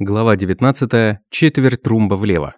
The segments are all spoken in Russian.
Глава 19. Четверть трумба влево.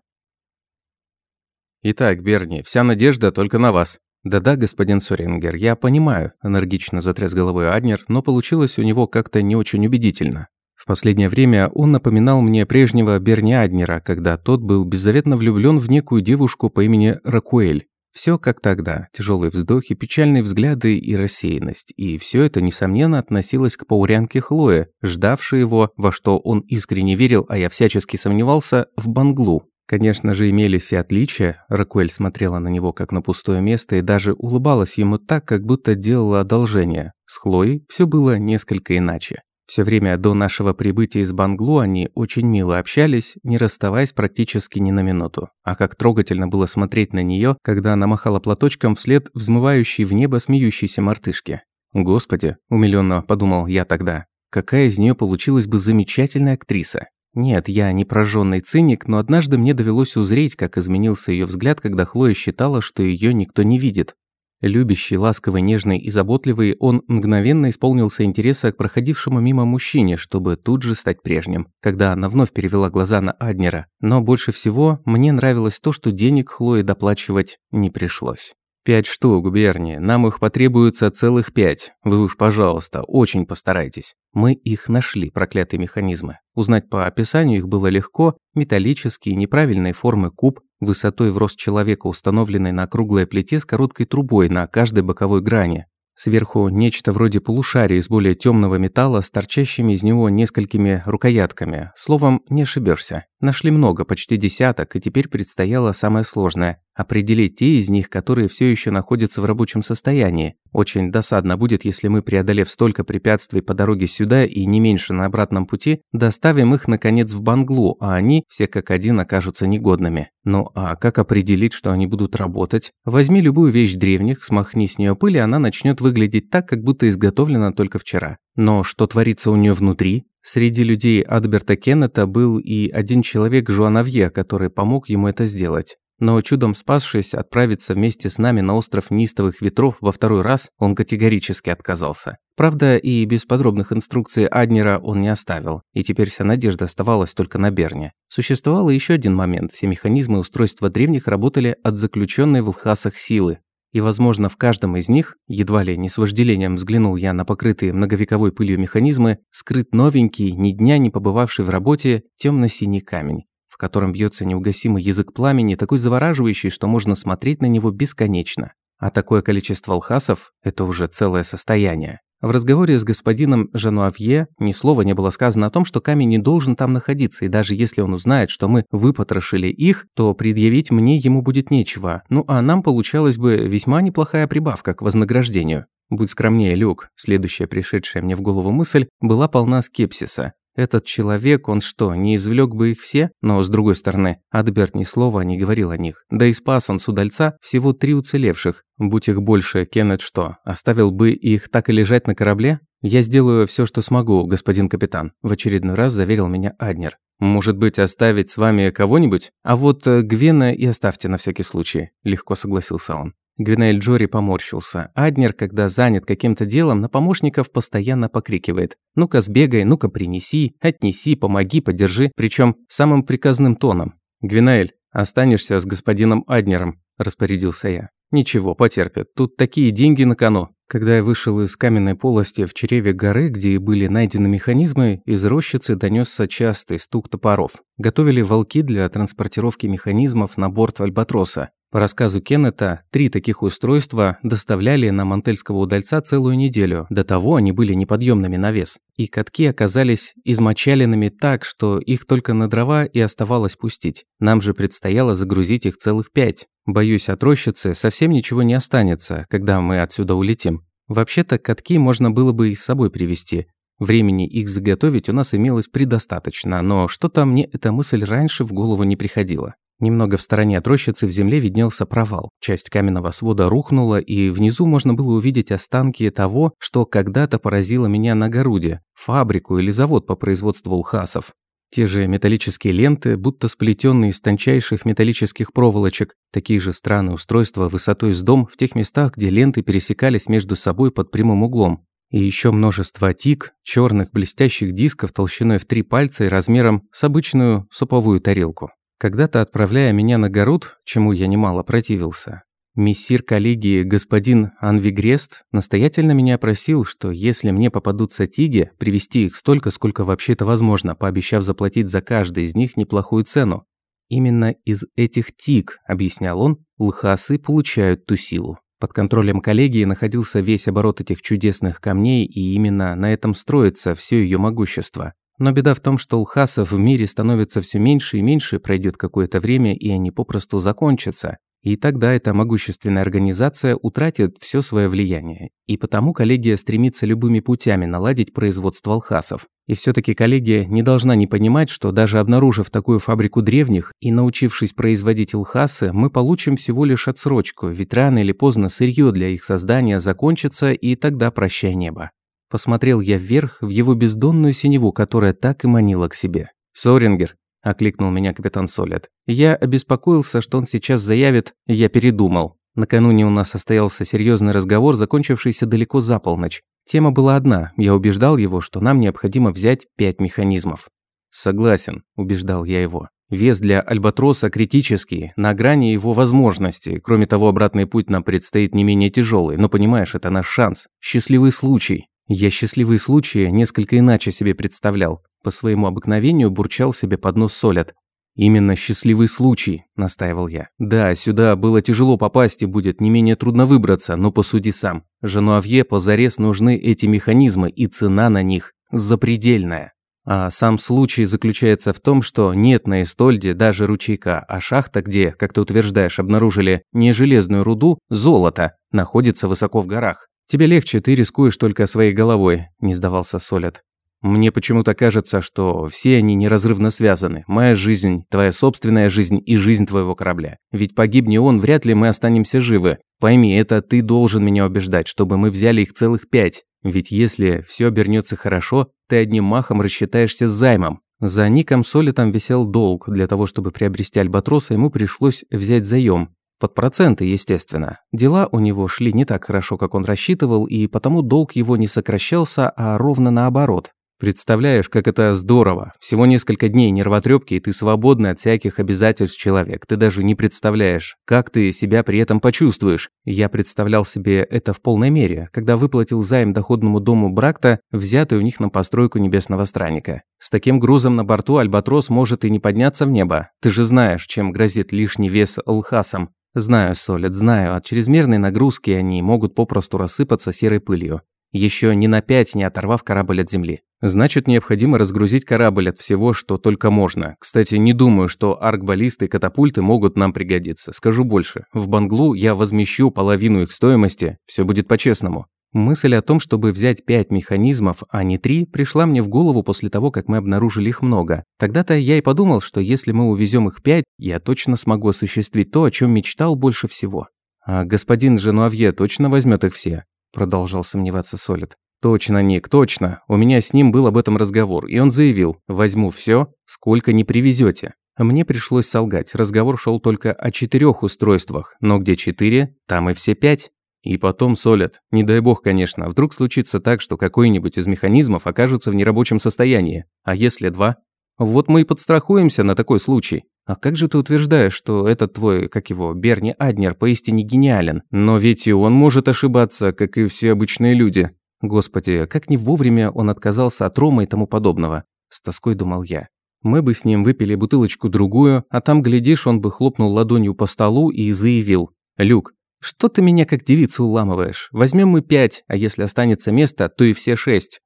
«Итак, Берни, вся надежда только на вас». «Да-да, господин Сорингер, я понимаю», – энергично затряс головой Аднер, но получилось у него как-то не очень убедительно. В последнее время он напоминал мне прежнего Берни Аднера, когда тот был беззаветно влюблен в некую девушку по имени Ракуэль. Все как тогда. Тяжелые вздохи, печальные взгляды и рассеянность. И все это, несомненно, относилось к паурянке Хлое, ждавшей его, во что он искренне верил, а я всячески сомневался, в Банглу. Конечно же, имелись и отличия. Ракуэль смотрела на него как на пустое место и даже улыбалась ему так, как будто делала одолжение. С Хлоей все было несколько иначе. Все время до нашего прибытия из Банглу они очень мило общались, не расставаясь практически ни на минуту. А как трогательно было смотреть на нее, когда она махала платочком вслед взмывающей в небо смеющейся мартышки. «Господи», – умилённо подумал я тогда, – какая из нее получилась бы замечательная актриса. Нет, я не прожженный циник, но однажды мне довелось узреть, как изменился ее взгляд, когда Хлоя считала, что ее никто не видит. Любящий, ласковый, нежный и заботливый, он мгновенно исполнился интереса к проходившему мимо мужчине, чтобы тут же стать прежним, когда она вновь перевела глаза на Аднера. Но больше всего мне нравилось то, что денег Хлое доплачивать не пришлось. «Пять штук, Берни. Нам их потребуется целых пять. Вы уж, пожалуйста, очень постарайтесь». Мы их нашли, проклятые механизмы. Узнать по описанию их было легко. Металлические, неправильной формы куб, высотой в рост человека, установленный на круглой плите с короткой трубой на каждой боковой грани. Сверху нечто вроде полушария из более темного металла с торчащими из него несколькими рукоятками. Словом, не ошибешься. Нашли много, почти десяток, и теперь предстояло самое сложное – определить те из них, которые все еще находятся в рабочем состоянии. Очень досадно будет, если мы, преодолев столько препятствий по дороге сюда и не меньше на обратном пути, доставим их, наконец, в Банглу, а они, все как один, окажутся негодными. Ну а как определить, что они будут работать? Возьми любую вещь древних, смахни с нее пыль, и она начнет выглядеть так, как будто изготовлена только вчера. Но что творится у нее внутри? Среди людей Адберта Кеннета был и один человек Жуанавье, который помог ему это сделать. Но чудом спасшись отправиться вместе с нами на остров неистовых ветров во второй раз, он категорически отказался. Правда, и без подробных инструкций Аднера он не оставил, и теперь вся надежда оставалась только на Берне. Существовал еще один момент. Все механизмы устройства древних работали от заключенной в Лхасах силы. И, возможно, в каждом из них, едва ли не с вожделением взглянул я на покрытые многовековой пылью механизмы, скрыт новенький, ни дня не побывавший в работе, темно-синий камень, в котором бьется неугасимый язык пламени, такой завораживающий, что можно смотреть на него бесконечно. А такое количество алхасов – это уже целое состояние. В разговоре с господином Жануавье ни слова не было сказано о том, что камень не должен там находиться, и даже если он узнает, что мы выпотрошили их, то предъявить мне ему будет нечего. Ну а нам получалась бы весьма неплохая прибавка к вознаграждению. Будь скромнее, Люк. Следующая пришедшая мне в голову мысль была полна скепсиса. Этот человек, он что, не извлек бы их все? Но, с другой стороны, Адберт ни слова не говорил о них. Да и спас он с удальца всего три уцелевших. Будь их больше, Кеннет что, оставил бы их так и лежать на корабле? «Я сделаю все, что смогу, господин капитан», – в очередной раз заверил меня Аднер. «Может быть, оставить с вами кого-нибудь? А вот э, Гвена и оставьте на всякий случай», – легко согласился он. Гвинель Джори поморщился. Аднер, когда занят каким-то делом, на помощников постоянно покрикивает. «Ну-ка сбегай, ну-ка принеси, отнеси, помоги, подержи», причем самым приказным тоном. «Гвинель, останешься с господином Аднером», – распорядился я. «Ничего, потерпят, тут такие деньги на кону». Когда я вышел из каменной полости в чреве горы, где были найдены механизмы, из рощицы донесся частый стук топоров. Готовили волки для транспортировки механизмов на борт Альбатроса. По рассказу Кеннета, три таких устройства доставляли на мантельского удальца целую неделю. До того они были неподъемными на вес. И катки оказались измочаленными так, что их только на дрова и оставалось пустить. Нам же предстояло загрузить их целых пять. Боюсь, от рощицы совсем ничего не останется, когда мы отсюда улетим. Вообще-то катки можно было бы и с собой привезти. Времени их заготовить у нас имелось предостаточно, но что-то мне эта мысль раньше в голову не приходила. Немного в стороне от рощицы в земле виднелся провал. Часть каменного свода рухнула, и внизу можно было увидеть останки того, что когда-то поразило меня на Горуде – фабрику или завод по производству лхасов. Те же металлические ленты, будто сплетенные из тончайших металлических проволочек, такие же странные устройства высотой с дом в тех местах, где ленты пересекались между собой под прямым углом. И еще множество тик, черных блестящих дисков толщиной в три пальца и размером с обычную суповую тарелку. Когда-то отправляя меня на город, чему я немало противился, Мессир коллегии господин Анвигрест настоятельно меня просил, что если мне попадутся тиги, привести их столько, сколько вообще-то возможно, пообещав заплатить за каждый из них неплохую цену. Именно из этих тиг, объяснял он, лхасы получают ту силу. Под контролем коллегии находился весь оборот этих чудесных камней, и именно на этом строится все ее могущество. Но беда в том, что лхасов в мире становится все меньше и меньше, пройдет какое-то время, и они попросту закончатся. И тогда эта могущественная организация утратит все свое влияние. И потому коллегия стремится любыми путями наладить производство алхасов. И все таки коллегия не должна не понимать, что даже обнаружив такую фабрику древних и научившись производить алхасы, мы получим всего лишь отсрочку, ведь рано или поздно сырье для их создания закончится, и тогда прощай небо. Посмотрел я вверх, в его бездонную синеву, которая так и манила к себе. «Сорингер, – окликнул меня капитан Солет. Я обеспокоился, что он сейчас заявит «я передумал». Накануне у нас состоялся серьезный разговор, закончившийся далеко за полночь. Тема была одна. Я убеждал его, что нам необходимо взять пять механизмов. «Согласен», – убеждал я его. «Вес для Альбатроса критический, на грани его возможностей. Кроме того, обратный путь нам предстоит не менее тяжелый. Но понимаешь, это наш шанс. Счастливый случай. Я счастливые случаи несколько иначе себе представлял. По своему обыкновению бурчал себе под нос солят. «Именно счастливый случай», – настаивал я. «Да, сюда было тяжело попасть и будет не менее трудно выбраться, но посуди сам. Жену Авье позарез нужны эти механизмы, и цена на них запредельная». А сам случай заключается в том, что нет на Эстольде даже ручейка, а шахта, где, как ты утверждаешь, обнаружили не железную руду, золото, находится высоко в горах. Тебе легче, ты рискуешь только своей головой, не сдавался Солят. Мне почему-то кажется, что все они неразрывно связаны. Моя жизнь, твоя собственная жизнь и жизнь твоего корабля. Ведь погибни он, вряд ли мы останемся живы. Пойми, это ты должен меня убеждать, чтобы мы взяли их целых пять. Ведь если все обернется хорошо, ты одним махом рассчитаешься с займом. За Ником Солитом висел долг. Для того, чтобы приобрести Альбатроса, ему пришлось взять заем. Под проценты, естественно. Дела у него шли не так хорошо, как он рассчитывал, и потому долг его не сокращался, а ровно наоборот. Представляешь, как это здорово. Всего несколько дней нервотрепки, и ты свободный от всяких обязательств человек. Ты даже не представляешь, как ты себя при этом почувствуешь. Я представлял себе это в полной мере, когда выплатил займ доходному дому Бракта, взятый у них на постройку небесного странника. С таким грузом на борту Альбатрос может и не подняться в небо. Ты же знаешь, чем грозит лишний вес Лхасам. Знаю, Солид, знаю, от чрезмерной нагрузки они могут попросту рассыпаться серой пылью еще ни на пять не оторвав корабль от земли. Значит, необходимо разгрузить корабль от всего, что только можно. Кстати, не думаю, что аркбаллисты и катапульты могут нам пригодиться. Скажу больше. В Банглу я возмещу половину их стоимости, все будет по-честному. Мысль о том, чтобы взять пять механизмов, а не три, пришла мне в голову после того, как мы обнаружили их много. Тогда-то я и подумал, что если мы увезем их пять, я точно смогу осуществить то, о чем мечтал больше всего. А господин Женуавье точно возьмет их все? Продолжал сомневаться Солид. «Точно, Ник, точно. У меня с ним был об этом разговор, и он заявил, возьму все, сколько не привезете. Мне пришлось солгать, разговор шел только о четырех устройствах, но где четыре, там и все пять. И потом солят. Не дай бог, конечно, вдруг случится так, что какой-нибудь из механизмов окажется в нерабочем состоянии. А если два? Вот мы и подстрахуемся на такой случай. А как же ты утверждаешь, что этот твой, как его, Берни Аднер поистине гениален? Но ведь и он может ошибаться, как и все обычные люди. Господи, как не вовремя он отказался от рома и тому подобного. С тоской думал я. Мы бы с ним выпили бутылочку-другую, а там, глядишь, он бы хлопнул ладонью по столу и заявил. «Люк, что ты меня как девицу уламываешь? Возьмем мы пять, а если останется место, то и все шесть».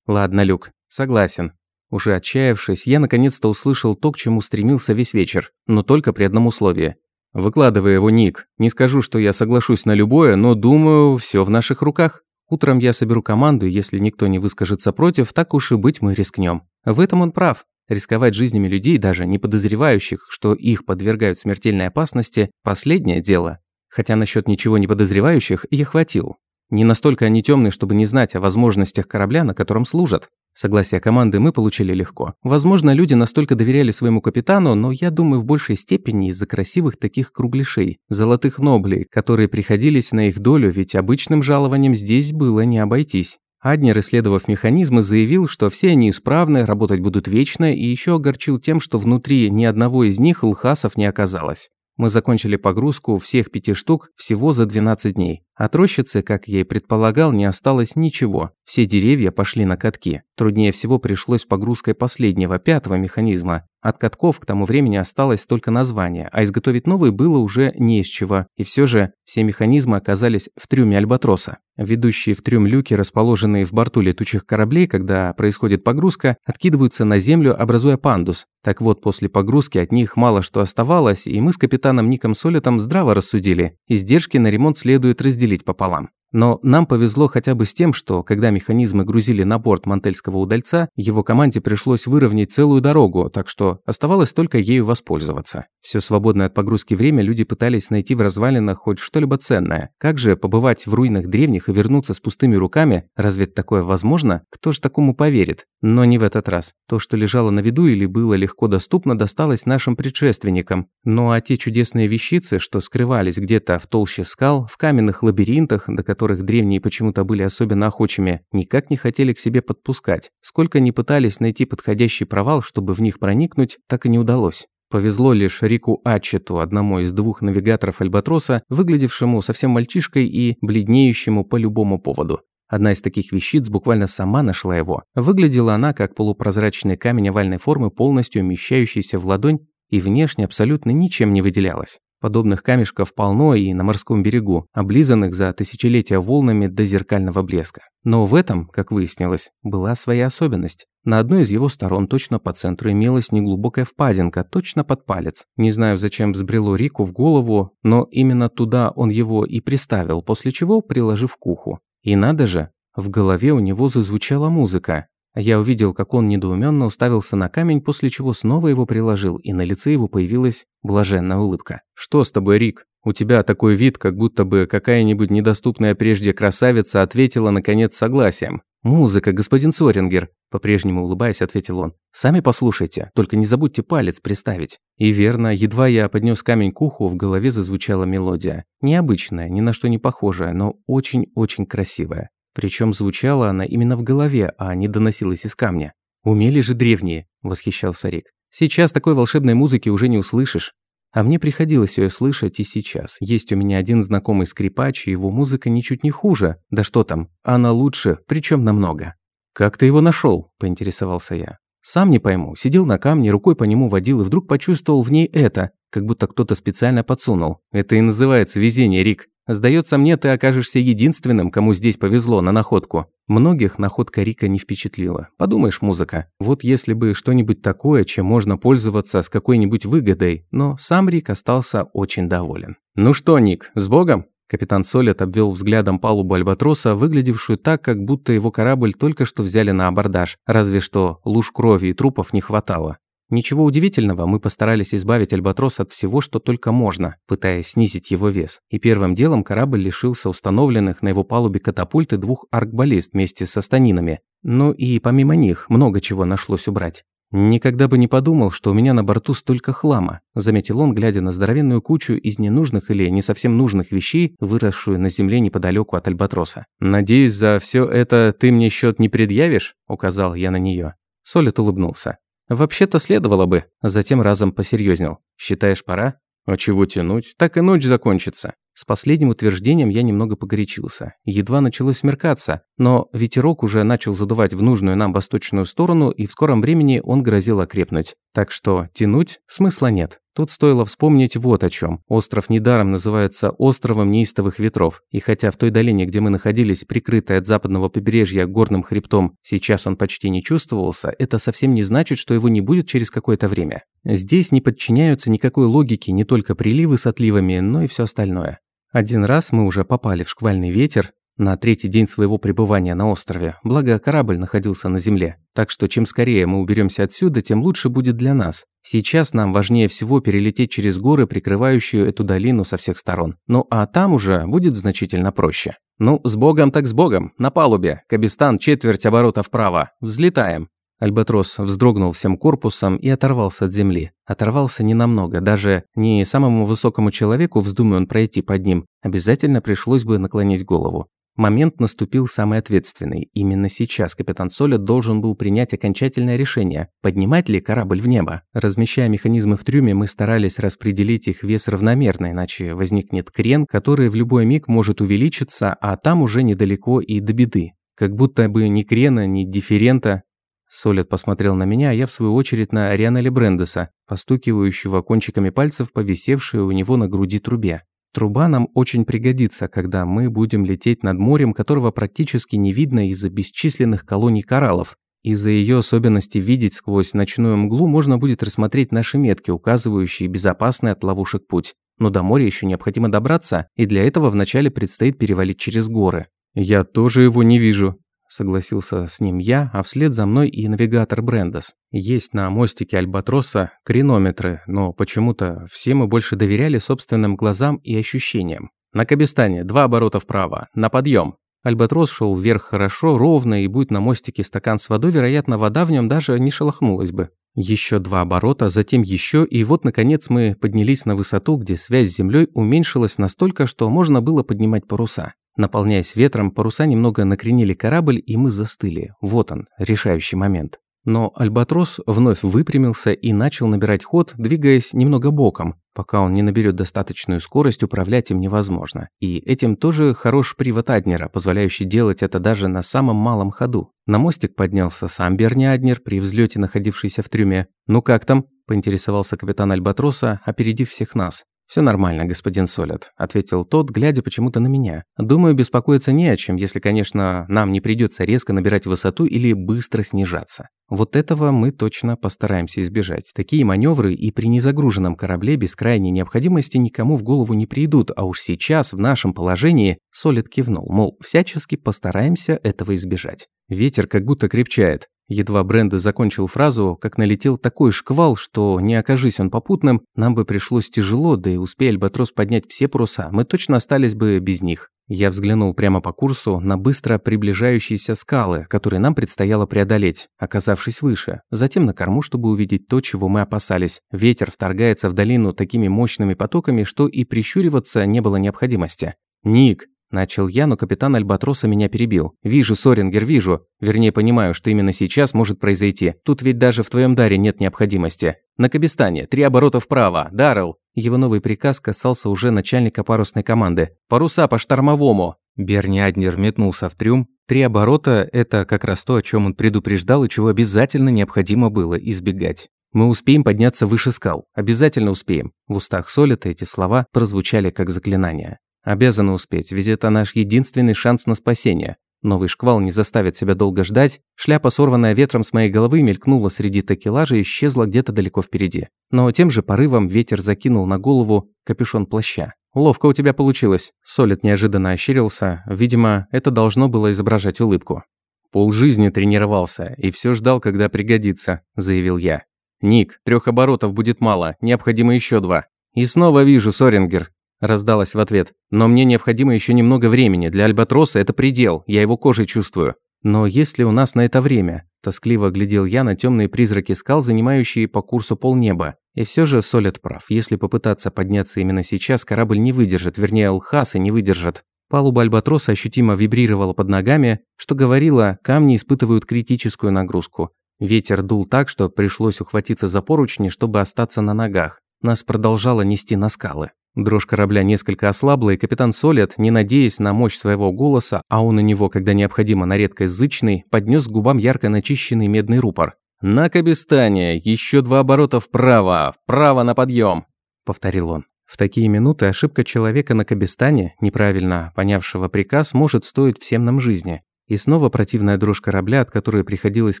«Ладно, Люк, согласен. Уже отчаявшись, я наконец-то услышал то, к чему стремился весь вечер, но только при одном условии. Выкладывая его ник, не скажу, что я соглашусь на любое, но думаю, все в наших руках. Утром я соберу команду, если никто не выскажется против, так уж и быть мы рискнем. В этом он прав. Рисковать жизнями людей, даже не подозревающих, что их подвергают смертельной опасности – последнее дело. Хотя насчет ничего не подозревающих я хватил. Не настолько они темные, чтобы не знать о возможностях корабля, на котором служат. Согласие команды мы получили легко. Возможно, люди настолько доверяли своему капитану, но я думаю, в большей степени из-за красивых таких кругляшей, золотых ноблей, которые приходились на их долю, ведь обычным жалованием здесь было не обойтись. Аднер, исследовав механизмы, заявил, что все они исправны, работать будут вечно, и еще огорчил тем, что внутри ни одного из них лхасов не оказалось. Мы закончили погрузку всех пяти штук всего за 12 дней. От рощицы, как я и предполагал, не осталось ничего. Все деревья пошли на катки. Труднее всего пришлось погрузкой последнего, пятого механизма. От катков к тому времени осталось только название, а изготовить новый было уже не из чего. И все же все механизмы оказались в трюме Альбатроса. Ведущие в трюм люки, расположенные в борту летучих кораблей, когда происходит погрузка, откидываются на землю, образуя пандус. Так вот, после погрузки от них мало что оставалось, и мы с капитаном Ником Солитом здраво рассудили. Издержки на ремонт следует разделить пополам. Но нам повезло хотя бы с тем, что, когда механизмы грузили на борт мантельского удальца, его команде пришлось выровнять целую дорогу, так что оставалось только ею воспользоваться. Все свободное от погрузки время люди пытались найти в развалинах хоть что-либо ценное. Как же побывать в руинах древних и вернуться с пустыми руками? Разве такое возможно? Кто ж такому поверит? Но не в этот раз. То, что лежало на виду или было легко доступно, досталось нашим предшественникам. Ну а те чудесные вещицы, что скрывались где-то в толще скал, в каменных лабиринтах, до которых которых древние почему-то были особенно охочими, никак не хотели к себе подпускать. Сколько ни пытались найти подходящий провал, чтобы в них проникнуть, так и не удалось. Повезло лишь Рику Ачету, одному из двух навигаторов Альбатроса, выглядевшему совсем мальчишкой и бледнеющему по любому поводу. Одна из таких вещиц буквально сама нашла его. Выглядела она как полупрозрачный камень овальной формы, полностью умещающийся в ладонь и внешне абсолютно ничем не выделялась. Подобных камешков полно и на морском берегу, облизанных за тысячелетия волнами до зеркального блеска. Но в этом, как выяснилось, была своя особенность. На одной из его сторон точно по центру имелась неглубокая впадинка, точно под палец. Не знаю, зачем взбрело Рику в голову, но именно туда он его и приставил, после чего приложив к уху. И надо же, в голове у него зазвучала музыка. Я увидел, как он недоуменно уставился на камень, после чего снова его приложил, и на лице его появилась блаженная улыбка. «Что с тобой, Рик? У тебя такой вид, как будто бы какая-нибудь недоступная прежде красавица ответила, наконец, согласием. «Музыка, господин Сорингер», – по-прежнему улыбаясь, ответил он. «Сами послушайте, только не забудьте палец приставить». И верно, едва я поднес камень к уху, в голове зазвучала мелодия. Необычная, ни на что не похожая, но очень-очень красивая. Причем звучала она именно в голове, а не доносилась из камня. «Умели же древние», – восхищался Рик. «Сейчас такой волшебной музыки уже не услышишь». А мне приходилось ее слышать и сейчас. Есть у меня один знакомый скрипач, и его музыка ничуть не хуже. Да что там, она лучше, причем намного. «Как ты его нашел? поинтересовался я. Сам не пойму. Сидел на камне, рукой по нему водил и вдруг почувствовал в ней это, как будто кто-то специально подсунул. Это и называется везение, Рик. Сдается мне, ты окажешься единственным, кому здесь повезло на находку. Многих находка Рика не впечатлила. Подумаешь, музыка. Вот если бы что-нибудь такое, чем можно пользоваться с какой-нибудь выгодой. Но сам Рик остался очень доволен. «Ну что, Ник, с Богом?» Капитан Солет обвел взглядом палубу Альбатроса, выглядевшую так, как будто его корабль только что взяли на абордаж, разве что луж крови и трупов не хватало. Ничего удивительного, мы постарались избавить Альбатрос от всего, что только можно, пытаясь снизить его вес. И первым делом корабль лишился установленных на его палубе катапульты двух аркбаллист вместе со станинами. Ну и помимо них много чего нашлось убрать. «Никогда бы не подумал, что у меня на борту столько хлама», заметил он, глядя на здоровенную кучу из ненужных или не совсем нужных вещей, выросшую на земле неподалеку от Альбатроса. «Надеюсь, за все это ты мне счет не предъявишь?» указал я на нее. Солит улыбнулся. «Вообще-то следовало бы». Затем разом посерьезнел. «Считаешь, пора?» «А чего тянуть? Так и ночь закончится». С последним утверждением я немного погорячился. Едва началось смеркаться, но ветерок уже начал задувать в нужную нам восточную сторону, и в скором времени он грозил окрепнуть. Так что тянуть смысла нет. Тут стоило вспомнить вот о чем. Остров недаром называется островом неистовых ветров. И хотя в той долине, где мы находились, прикрытой от западного побережья горным хребтом, сейчас он почти не чувствовался, это совсем не значит, что его не будет через какое-то время. Здесь не подчиняются никакой логике не только приливы с отливами, но и все остальное. Один раз мы уже попали в шквальный ветер на третий день своего пребывания на острове, благо корабль находился на земле. Так что чем скорее мы уберемся отсюда, тем лучше будет для нас. Сейчас нам важнее всего перелететь через горы, прикрывающую эту долину со всех сторон. Ну а там уже будет значительно проще. Ну, с богом так с богом. На палубе. Кабистан четверть оборота вправо. Взлетаем. Альбатрос вздрогнул всем корпусом и оторвался от земли. Оторвался ненамного, даже не самому высокому человеку, вздумай он пройти под ним, обязательно пришлось бы наклонить голову. Момент наступил самый ответственный. Именно сейчас капитан Солид должен был принять окончательное решение, поднимать ли корабль в небо. Размещая механизмы в трюме, мы старались распределить их вес равномерно, иначе возникнет крен, который в любой миг может увеличиться, а там уже недалеко и до беды. Как будто бы ни крена, ни дифферента. Солид посмотрел на меня, а я в свою очередь на Рианеля Брендеса, постукивающего кончиками пальцев по висевшей у него на груди трубе. Труба нам очень пригодится, когда мы будем лететь над морем, которого практически не видно из-за бесчисленных колоний кораллов. Из-за ее особенности видеть сквозь ночную мглу можно будет рассмотреть наши метки, указывающие безопасный от ловушек путь. Но до моря еще необходимо добраться, и для этого вначале предстоит перевалить через горы. «Я тоже его не вижу», согласился с ним я, а вслед за мной и навигатор Брендос. Есть на мостике Альбатроса кренометры, но почему-то все мы больше доверяли собственным глазам и ощущениям. На Кабистане два оборота вправо, на подъем. Альбатрос шел вверх хорошо, ровно, и будь на мостике стакан с водой, вероятно, вода в нем даже не шелохнулась бы. Еще два оборота, затем еще, и вот, наконец, мы поднялись на высоту, где связь с землей уменьшилась настолько, что можно было поднимать паруса. Наполняясь ветром, паруса немного накренили корабль, и мы застыли. Вот он, решающий момент. Но Альбатрос вновь выпрямился и начал набирать ход, двигаясь немного боком. Пока он не наберет достаточную скорость, управлять им невозможно. И этим тоже хорош привод Аднера, позволяющий делать это даже на самом малом ходу. На мостик поднялся сам Берни Аднер, при взлете находившийся в трюме. «Ну как там?» – поинтересовался капитан Альбатроса, опередив всех нас. «Все нормально, господин Солят», – ответил тот, глядя почему-то на меня. «Думаю, беспокоиться не о чем, если, конечно, нам не придется резко набирать высоту или быстро снижаться. Вот этого мы точно постараемся избежать. Такие маневры и при незагруженном корабле без крайней необходимости никому в голову не придут, а уж сейчас, в нашем положении, Солид кивнул, мол, всячески постараемся этого избежать. Ветер как будто крепчает. Едва Бренда закончил фразу, как налетел такой шквал, что, не окажись он попутным, нам бы пришлось тяжело, да и успей Альбатрос поднять все паруса, мы точно остались бы без них. Я взглянул прямо по курсу на быстро приближающиеся скалы, которые нам предстояло преодолеть, оказавшись выше, затем на корму, чтобы увидеть то, чего мы опасались. Ветер вторгается в долину такими мощными потоками, что и прищуриваться не было необходимости. «Ник!» Начал я, но капитан Альбатроса меня перебил. «Вижу, Сорингер, вижу. Вернее, понимаю, что именно сейчас может произойти. Тут ведь даже в твоем даре нет необходимости. На Кабистане, три оборота вправо. Даррелл!» Его новый приказ касался уже начальника парусной команды. «Паруса по штормовому!» Берни Аднер метнулся в трюм. Три оборота – это как раз то, о чем он предупреждал и чего обязательно необходимо было избегать. Мы успеем подняться выше скал. Обязательно успеем. В устах Солита эти слова прозвучали как заклинание. Обязаны успеть, ведь это наш единственный шанс на спасение. Новый шквал не заставит себя долго ждать. Шляпа, сорванная ветром с моей головы, мелькнула среди такелажа и исчезла где-то далеко впереди. Но тем же порывом ветер закинул на голову капюшон плаща. «Ловко у тебя получилось». Солид неожиданно ощерился. Видимо, это должно было изображать улыбку. «Пол жизни тренировался и все ждал, когда пригодится», – заявил я. «Ник, трех оборотов будет мало, необходимо еще два». «И снова вижу, Сорингер, раздалось в ответ. «Но мне необходимо еще немного времени. Для Альбатроса это предел, я его кожей чувствую». «Но есть ли у нас на это время?» Тоскливо глядел я на темные призраки скал, занимающие по курсу полнеба. И все же Солид прав. Если попытаться подняться именно сейчас, корабль не выдержит, вернее, Алхасы не выдержат. Палуба Альбатроса ощутимо вибрировала под ногами, что говорило, камни испытывают критическую нагрузку. Ветер дул так, что пришлось ухватиться за поручни, чтобы остаться на ногах. Нас продолжало нести на скалы. Дрожь корабля несколько ослабла, и капитан Солет, не надеясь на мощь своего голоса, а он у него, когда необходимо, на редкость зычный, поднес к губам ярко начищенный медный рупор. «На Кабистане! Еще два оборота вправо! Вправо на подъем!» – повторил он. В такие минуты ошибка человека на Кабистане, неправильно понявшего приказ, может стоить всем нам жизни. И снова противная дрожь корабля, от которой приходилось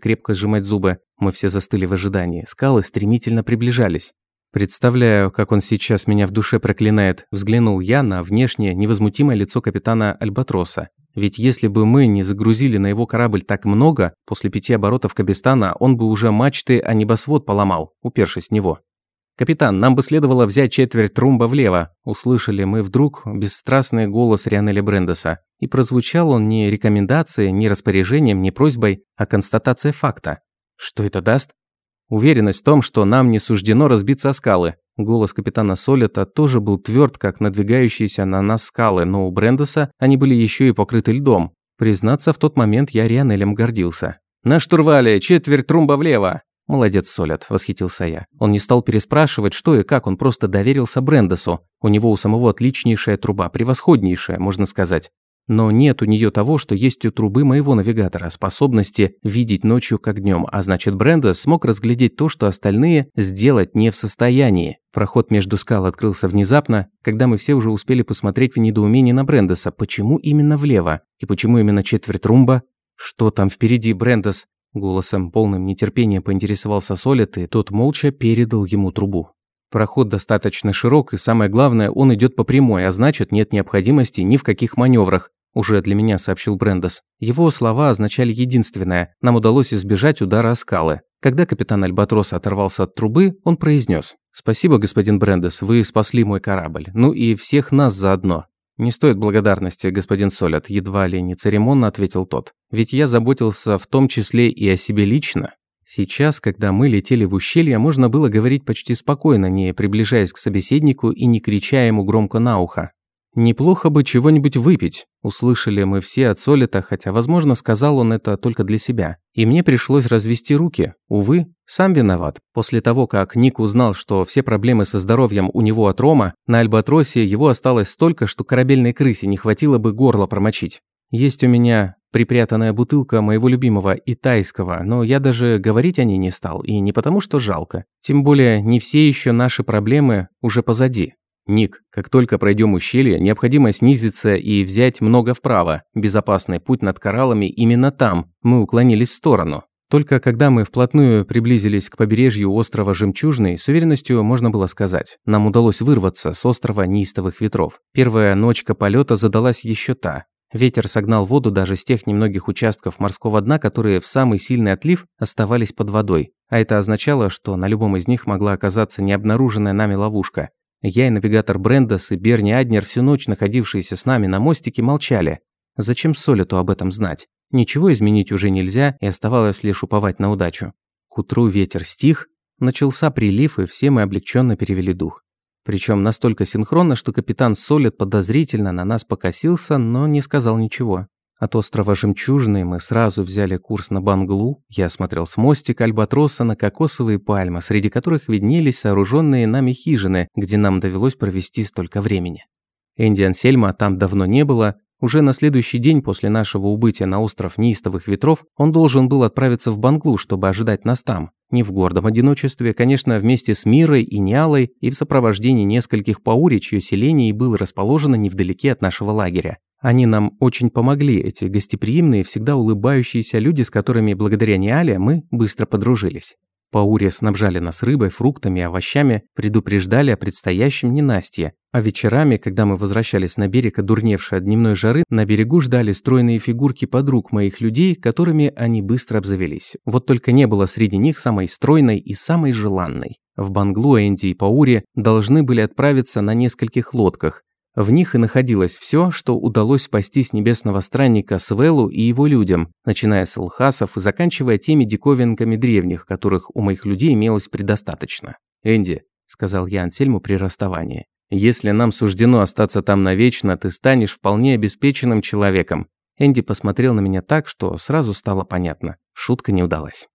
крепко сжимать зубы. Мы все застыли в ожидании. Скалы стремительно приближались. Представляю, как он сейчас меня в душе проклинает, взглянул я на внешнее невозмутимое лицо капитана Альбатроса. Ведь если бы мы не загрузили на его корабль так много, после пяти оборотов Кабистана он бы уже мачты, а небосвод поломал, упершись в него. «Капитан, нам бы следовало взять четверть трумба влево», услышали мы вдруг бесстрастный голос Рианеля Брендеса. И прозвучал он не рекомендацией, не распоряжением, не просьбой, а констатацией факта. Что это даст? Уверенность в том, что нам не суждено разбиться о скалы. Голос капитана Солета тоже был тверд, как надвигающиеся на нас скалы, но у Брендоса они были еще и покрыты льдом. Признаться, в тот момент я Рианелем гордился. «На штурвале! Четверть трумба влево!» «Молодец, Солят», – восхитился я. Он не стал переспрашивать, что и как, он просто доверился Брендосу. У него у самого отличнейшая труба, превосходнейшая, можно сказать. Но нет у нее того, что есть у трубы моего навигатора, способности видеть ночью как днем, а значит Брендос смог разглядеть то, что остальные сделать не в состоянии. Проход между скал открылся внезапно, когда мы все уже успели посмотреть в недоумении на Брендоса, почему именно влево и почему именно четверть румба. Что там впереди, Брендос? Голосом, полным нетерпения поинтересовался Солит, и тот молча передал ему трубу. Проход достаточно широк, и самое главное, он идет по прямой, а значит, нет необходимости ни в каких маневрах. Уже для меня сообщил Брендес. Его слова означали единственное. Нам удалось избежать удара о скалы. Когда капитан Альбатроса оторвался от трубы, он произнес: «Спасибо, господин Брендес, вы спасли мой корабль. Ну и всех нас заодно. «Не стоит благодарности, господин Солят», – едва ли не церемонно ответил тот. «Ведь я заботился в том числе и о себе лично». Сейчас, когда мы летели в ущелье, можно было говорить почти спокойно, не приближаясь к собеседнику и не крича ему громко на ухо. «Неплохо бы чего-нибудь выпить», – услышали мы все от Солита, хотя, возможно, сказал он это только для себя. И мне пришлось развести руки. Увы, сам виноват. После того, как Ник узнал, что все проблемы со здоровьем у него от Рома, на Альбатросе его осталось столько, что корабельной крысе не хватило бы горло промочить. Есть у меня припрятанная бутылка моего любимого итайского, но я даже говорить о ней не стал, и не потому, что жалко. Тем более, не все еще наши проблемы уже позади. «Ник, как только пройдем ущелье, необходимо снизиться и взять много вправо. Безопасный путь над кораллами именно там. Мы уклонились в сторону». Только когда мы вплотную приблизились к побережью острова Жемчужный, с уверенностью можно было сказать, нам удалось вырваться с острова неистовых ветров. Первая ночка полета задалась еще та. Ветер согнал воду даже с тех немногих участков морского дна, которые в самый сильный отлив оставались под водой. А это означало, что на любом из них могла оказаться необнаруженная нами ловушка. Я и навигатор Брендос и Берни Аднер, всю ночь находившиеся с нами на мостике, молчали. Зачем Солиту об этом знать? Ничего изменить уже нельзя, и оставалось лишь уповать на удачу. К утру ветер стих, начался прилив, и все мы облегченно перевели дух. Причем настолько синхронно, что капитан Солид подозрительно на нас покосился, но не сказал ничего. От острова Жемчужный мы сразу взяли курс на Банглу. Я смотрел с мостика Альбатроса на кокосовые пальмы, среди которых виднелись сооруженные нами хижины, где нам довелось провести столько времени. Энди Ансельма там давно не было. Уже на следующий день после нашего убытия на остров Неистовых Ветров он должен был отправиться в Банглу, чтобы ожидать нас там. Не в гордом одиночестве, конечно, вместе с Мирой и Нялой и в сопровождении нескольких паури, чье селение и было расположено невдалеке от нашего лагеря. Они нам очень помогли, эти гостеприимные, всегда улыбающиеся люди, с которыми благодаря Ниале мы быстро подружились. Паури снабжали нас рыбой, фруктами, овощами, предупреждали о предстоящем ненастье. А вечерами, когда мы возвращались на берег, одурневшие от дневной жары, на берегу ждали стройные фигурки подруг моих людей, которыми они быстро обзавелись. Вот только не было среди них самой стройной и самой желанной. В Банглу Энди и Паури должны были отправиться на нескольких лодках, в них и находилось все, что удалось спасти с небесного странника Свелу и его людям, начиная с лхасов и заканчивая теми диковинками древних, которых у моих людей имелось предостаточно. «Энди», – сказал я Ансельму при расставании, – «если нам суждено остаться там навечно, ты станешь вполне обеспеченным человеком». Энди посмотрел на меня так, что сразу стало понятно. Шутка не удалась.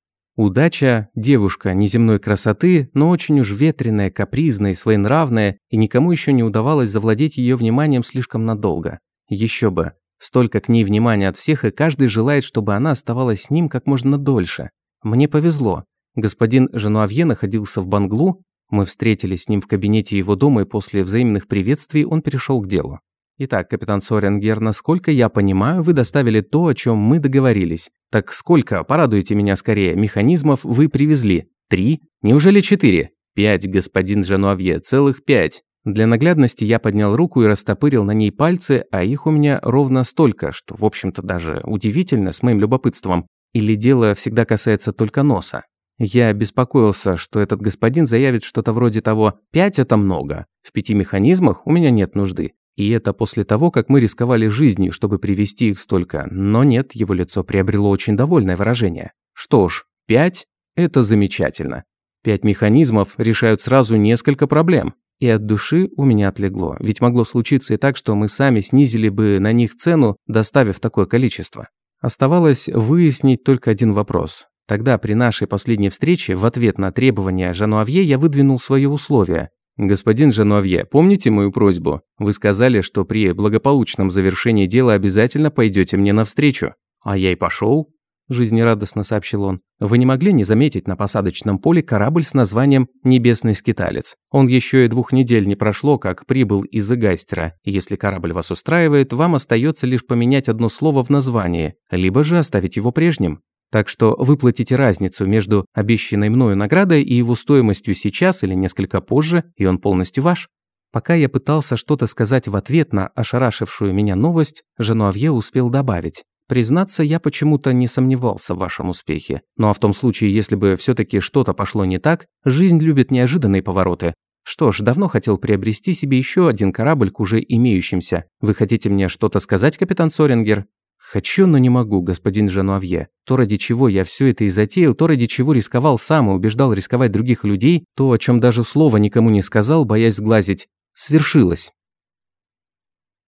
Удача – девушка неземной красоты, но очень уж ветреная, капризная и своенравная, и никому еще не удавалось завладеть ее вниманием слишком надолго. Еще бы. Столько к ней внимания от всех, и каждый желает, чтобы она оставалась с ним как можно дольше. Мне повезло. Господин Женуавье находился в Банглу, мы встретились с ним в кабинете его дома, и после взаимных приветствий он перешел к делу. Итак, капитан Соренгер, насколько я понимаю, вы доставили то, о чем мы договорились. Так сколько, порадуйте меня скорее, механизмов вы привезли? Три? Неужели четыре? Пять, господин Жануавье, целых пять. Для наглядности я поднял руку и растопырил на ней пальцы, а их у меня ровно столько, что, в общем-то, даже удивительно с моим любопытством. Или дело всегда касается только носа. Я беспокоился, что этот господин заявит что-то вроде того «пять – это много, в пяти механизмах у меня нет нужды». И это после того, как мы рисковали жизнью, чтобы привести их столько. Но нет, его лицо приобрело очень довольное выражение. Что ж, пять – это замечательно. Пять механизмов решают сразу несколько проблем. И от души у меня отлегло, ведь могло случиться и так, что мы сами снизили бы на них цену, доставив такое количество. Оставалось выяснить только один вопрос. Тогда при нашей последней встрече в ответ на требования Жануавье я выдвинул свое условие. «Господин Жануавье, помните мою просьбу? Вы сказали, что при благополучном завершении дела обязательно пойдете мне навстречу. А я и пошел жизнерадостно сообщил он. «Вы не могли не заметить на посадочном поле корабль с названием «Небесный скиталец». Он еще и двух недель не прошло, как прибыл из Эгайстера. Если корабль вас устраивает, вам остается лишь поменять одно слово в названии, либо же оставить его прежним. Так что выплатите разницу между обещанной мною наградой и его стоимостью сейчас или несколько позже, и он полностью ваш». Пока я пытался что-то сказать в ответ на ошарашившую меня новость, Жануавье успел добавить. Признаться, я почему-то не сомневался в вашем успехе. Ну а в том случае, если бы все таки что-то пошло не так, жизнь любит неожиданные повороты. Что ж, давно хотел приобрести себе еще один корабль к уже имеющимся. Вы хотите мне что-то сказать, капитан Сорингер? Хочу, но не могу, господин Жануавье. То, ради чего я все это и затеял, то, ради чего рисковал сам и убеждал рисковать других людей, то, о чем даже слова никому не сказал, боясь сглазить, свершилось.